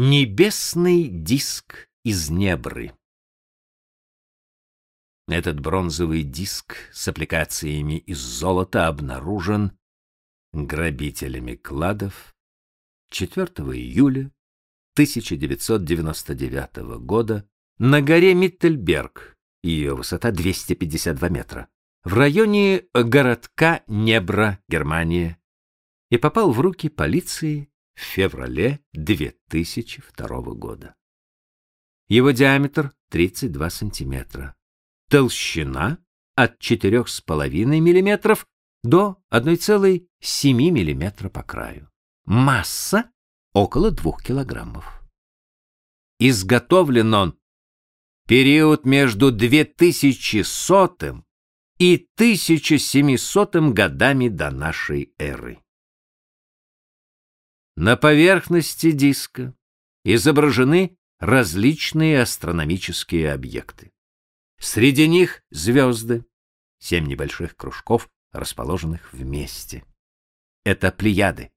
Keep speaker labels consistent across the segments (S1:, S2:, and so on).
S1: Небесный диск из Небры. Этот бронзовый диск с аппликациями из золота обнаружен грабителями кладов 4 июля 1999 года на горе Миттельберг, ее высота 252 метра, в районе городка Небра, Германия, и попал в руки полиции в феврале 2002 года. Его диаметр 32 сантиметра, толщина от 4,5 мм до 1,7 мм по краю. Масса около 2 килограммов. Изготовлен он период между 2100 и 1700 годами до нашей эры. На поверхности диска изображены различные астрономические объекты. Среди них звезды, семь небольших кружков, расположенных вместе. Это плеяды.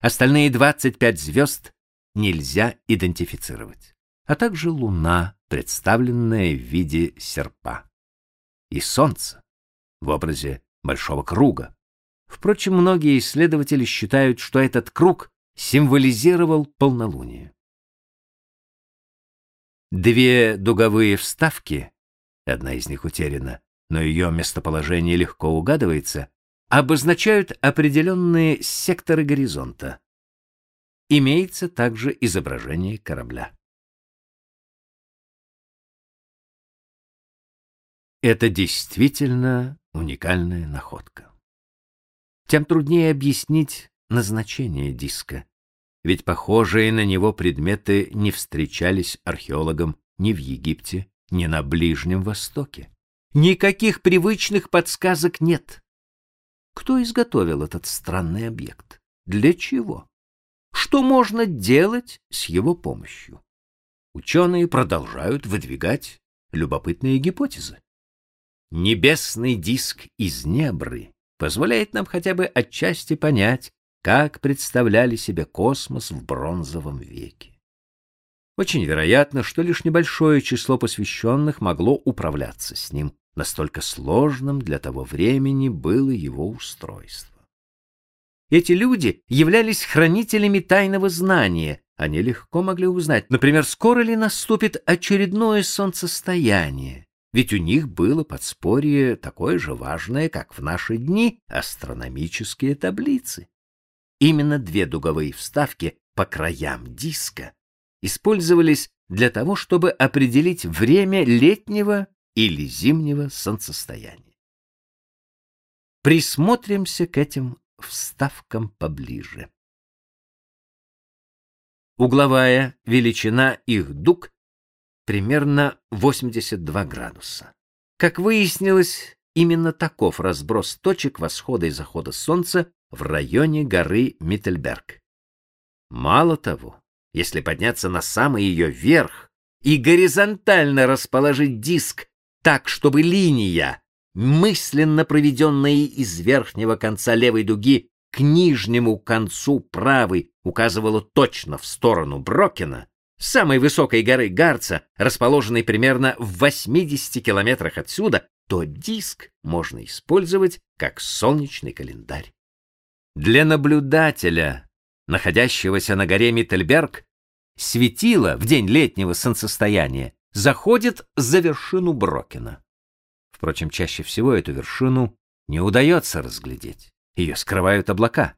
S1: Остальные 25 звезд нельзя идентифицировать, а также луна, представленная в виде серпа, и солнце в образе большого круга. Впрочем, многие исследователи считают, что этот круг символизировал полнолуние. Две дуговые вставки, одна из них утеряна, но ее местоположение легко угадывается, обозначают определенные секторы горизонта. Имеется также изображение корабля. Это действительно уникальная находка. Тем труднее объяснить назначение диска, ведь похожие на него предметы не встречались археологам ни в Египте, ни на Ближнем Востоке. Никаких привычных подсказок нет. Кто изготовил этот странный объект? Для чего? Что можно делать с его помощью? Ученые продолжают выдвигать любопытные гипотезы. Небесный диск из Небры позволяет нам хотя бы отчасти понять, как представляли себе космос в бронзовом веке. Очень вероятно, что лишь небольшое число посвященных могло управляться с ним, настолько сложным для того времени было его устройство. Эти люди являлись хранителями тайного знания, они легко могли узнать, например, скоро ли наступит очередное солнцестояние, ведь у них было подспорье такое же важное, как в наши дни астрономические таблицы. Именно две дуговые вставки по краям диска использовались для того, чтобы определить время летнего или зимнего солнцестояния. Присмотримся к этим вставкам поближе. Угловая величина их дуг примерно 82 градуса. Как выяснилось, именно таков разброс точек восхода и захода солнца в районе горы Миттельберг. Мало того, если подняться на самый ее верх и горизонтально расположить диск так, чтобы линия, мысленно проведенная из верхнего конца левой дуги к нижнему концу правой, указывала точно в сторону Брокена, самой высокой горы Гарца, расположенной примерно в 80 километрах отсюда, то диск можно использовать как солнечный календарь. Для наблюдателя, находящегося на горе Миттельберг, светило в день летнего солнцестояния заходит за вершину Брокена. Впрочем, чаще всего эту вершину не удается разглядеть. Ее скрывают облака.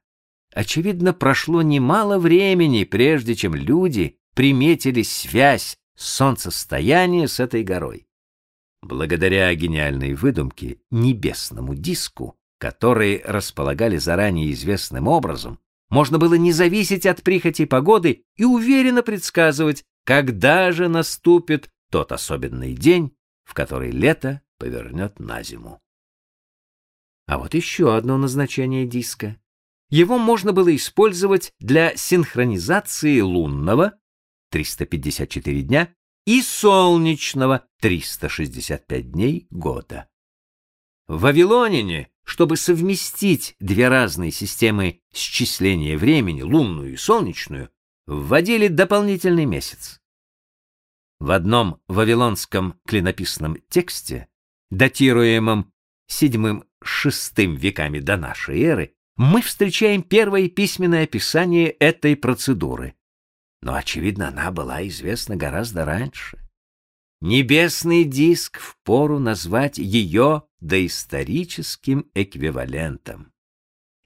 S1: Очевидно, прошло немало времени, прежде чем люди приметили связь солнцестояния с этой горой. Благодаря гениальной выдумке небесному диску которые располагали заранее известным образом, можно было не зависеть от прихоти погоды и уверенно предсказывать, когда же наступит тот особенный день, в который лето повернет на зиму. А вот еще одно назначение диска. Его можно было использовать для синхронизации лунного 354 дня и солнечного 365 дней года. В Вавилонине чтобы совместить две разные системы счисления времени, лунную и солнечную, вводили дополнительный месяц. В одном вавилонском клинописном тексте, датируемом VII-VI веками до нашей эры, мы встречаем первое письменное описание этой процедуры. Но, очевидно, она была известна гораздо раньше. Небесный диск впору назвать ее доисторическим эквивалентом.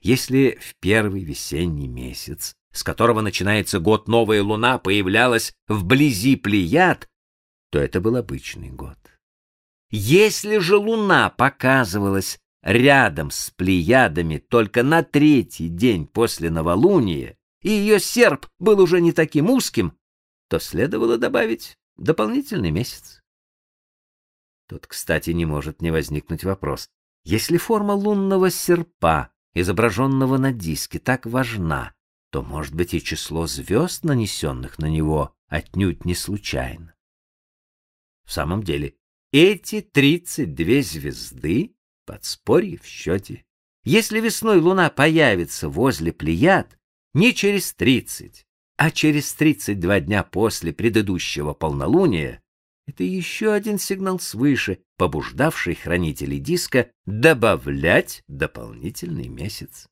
S1: Если в первый весенний месяц, с которого начинается год новая луна, появлялась вблизи Плеяд, то это был обычный год. Если же луна показывалась рядом с Плеядами только на третий день после новолуния, и ее серп был уже не таким узким, то следовало добавить дополнительный месяц. Тут, кстати, не может не возникнуть вопрос. Если форма лунного серпа, изображенного на диске, так важна, то, может быть, и число звезд, нанесенных на него, отнюдь не случайно. В самом деле, эти 32 звезды — подспорье в счете. Если весной луна появится возле Плеяд, не через 30, а через 32 дня после предыдущего полнолуния это еще один сигнал свыше, побуждавший хранителей диска добавлять дополнительный месяц.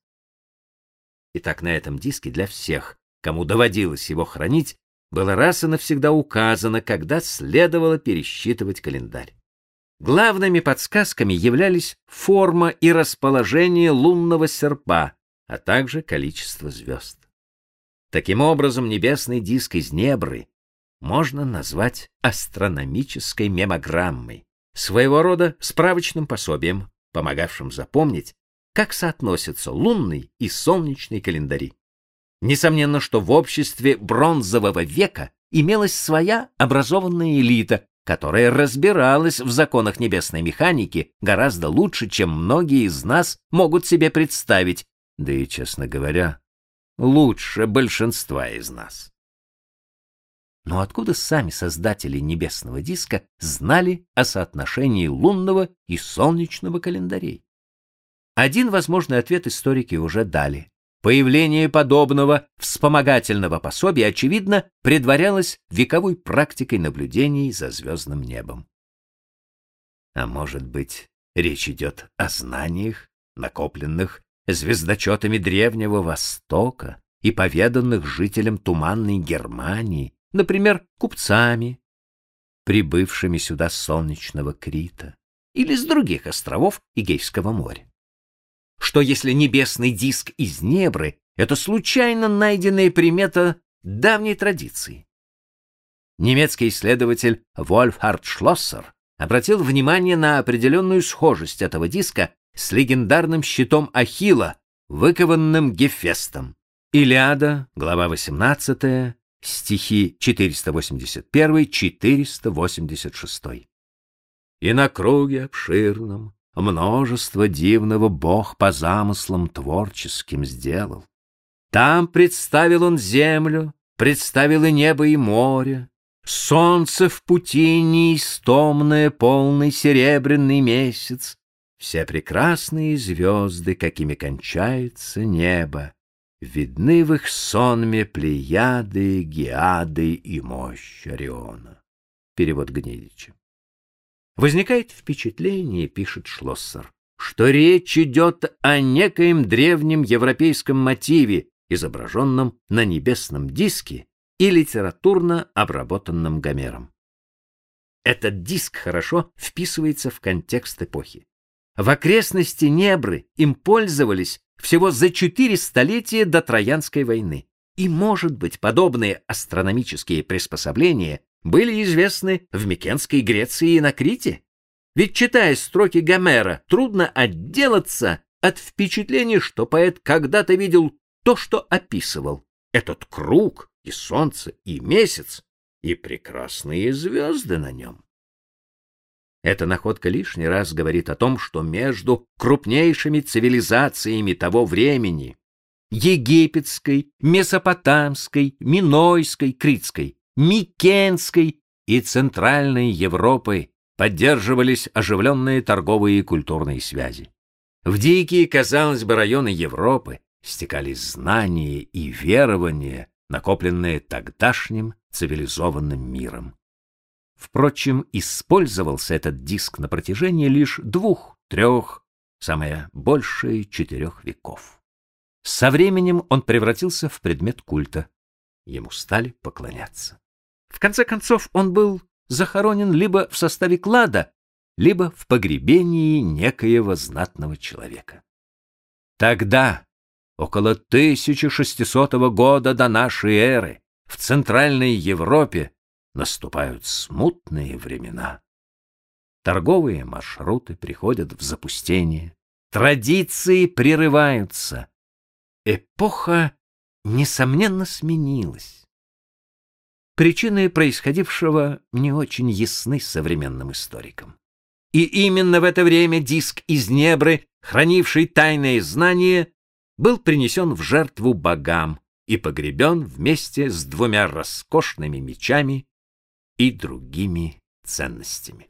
S1: Итак, на этом диске для всех, кому доводилось его хранить, было раз и навсегда указано, когда следовало пересчитывать календарь. Главными подсказками являлись форма и расположение лунного серпа, а также количество звезд. Таким образом, небесный диск из Небры можно назвать астрономической мемограммой, своего рода справочным пособием, помогавшим запомнить, как соотносятся лунный и солнечный календари. Несомненно, что в обществе бронзового века имелась своя образованная элита, которая разбиралась в законах небесной механики гораздо лучше, чем многие из нас могут себе представить, да и, честно говоря, лучше большинства из нас. Но откуда сами создатели небесного диска знали о соотношении лунного и солнечного календарей? Один возможный ответ историки уже дали. Появление подобного вспомогательного пособия, очевидно, предварялось вековой практикой наблюдений за звездным небом. А может быть, речь идет о знаниях, накопленных звездочетами Древнего Востока и поведанных жителям Туманной Германии, например, купцами, прибывшими сюда с солнечного Крита или с других островов Игейского моря. Что если небесный диск из Небры — это случайно найденная примета давней традиции? Немецкий исследователь Вольфхард Шлоссер обратил внимание на определенную схожесть этого диска с легендарным щитом Ахилла, выкованным Гефестом. Илиада, глава 18, стихи 481-486. И на круге обширном множество дивного Бог по замыслам творческим сделал. Там представил он землю, представил и небо, и море, солнце в пути неистомное, полный серебряный месяц, все прекрасные звезды, какими кончается небо, видны в их сонме плеяды, геады и мощь Ориона. Перевод Гнедича. Возникает впечатление, пишет Шлоссер, что речь идет о некоем древнем европейском мотиве, изображенном на небесном диске и литературно обработанном Гомером. Этот диск хорошо вписывается в контекст эпохи. В окрестности Небры им пользовались всего за четыре столетия до Троянской войны. И, может быть, подобные астрономические приспособления были известны в Микенской Греции и на Крите? Ведь, читая строки Гомера, трудно отделаться от впечатления, что поэт когда-то видел то, что описывал. Этот круг и солнце, и месяц, и прекрасные звезды на нем. Эта находка лишний раз говорит о том, что между крупнейшими цивилизациями того времени египетской, месопотамской, минойской, критской, микенской и центральной Европы поддерживались оживленные торговые и культурные связи. В дикие, казалось бы, районы Европы стекались знания и верования, накопленное тогдашним цивилизованным миром. Впрочем, использовался этот диск на протяжении лишь двух, трех, самое большее четырех веков. Со временем он превратился в предмет культа. Ему стали поклоняться. В конце концов, он был захоронен либо в составе клада, либо в погребении некоего знатного человека. Тогда, около 1600 года до нашей эры, в Центральной Европе наступают смутные времена. Торговые маршруты приходят в запустение, традиции прерываются. Эпоха несомненно сменилась. Причины происходившего не очень ясны современным историкам. И именно в это время диск из Небры, хранивший тайные знания, был принесен в жертву богам и погребен вместе с двумя роскошными мечами и другими ценностями.